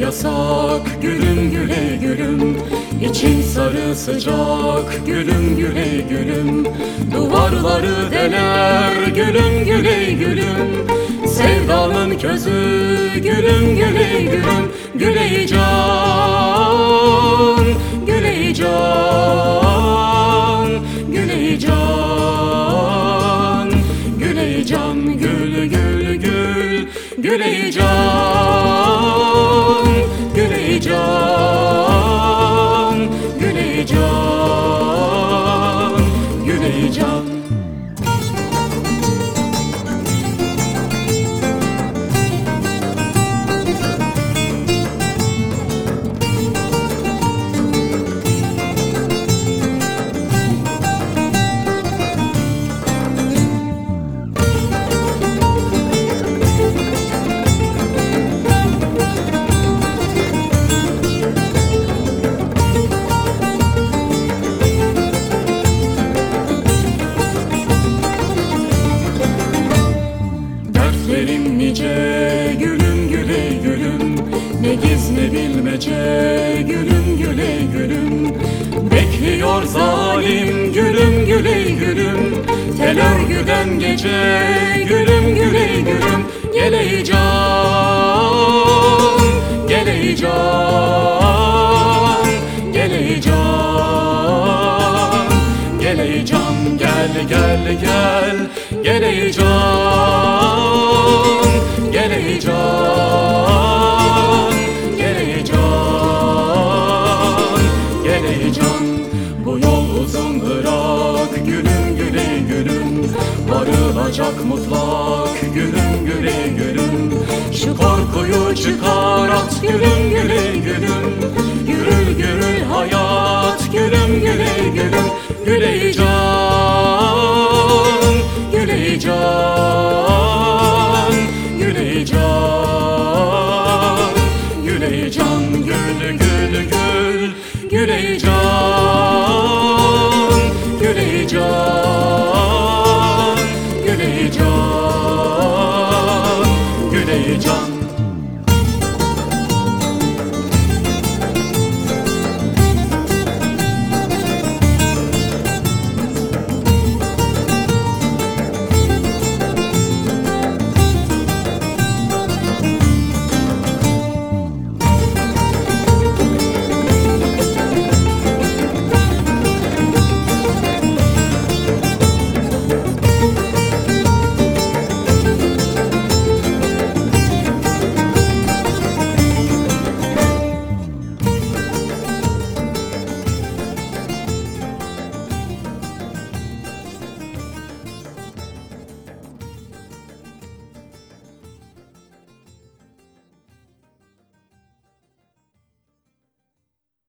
yasak gülüm güle gülüm. İçim sarı sıcak gülüm güle gülüm. Duvarları deler gülüm güle gülüm. Sevdanın közü gülüm güle gülüm. Güle can, güle can, güle can Güle can, gül gül gül. Güle can, Bekliyor zalim gülüm güle gülüm. Tel örgüden gece gülüm güle gülüm. Gele can, gele can, gele can. Gele can gel gel gel. Gele can Doğacak mutlak gülüm güle gülüm. Şu korkuyu çıkar at gülüm güle gülüm. Gürül gürül hayat gülüm güle gülüm. Güley can, güley can. Güley can, güley can. Gül gül gül, güley